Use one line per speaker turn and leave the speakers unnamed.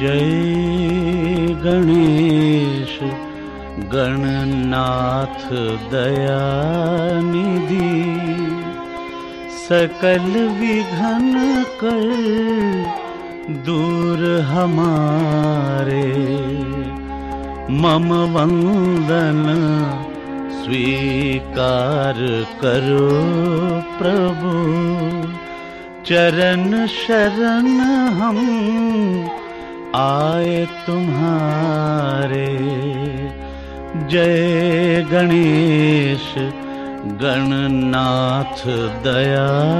जय गणेश, गणनाथ दयानिधि। सकल विघन कर दूर हमारे। मम वंदन स्वीकार करो प्रभु। चरण शरण हम आए तुम्हारे। जय गणेश गणनाथ दयानिधि।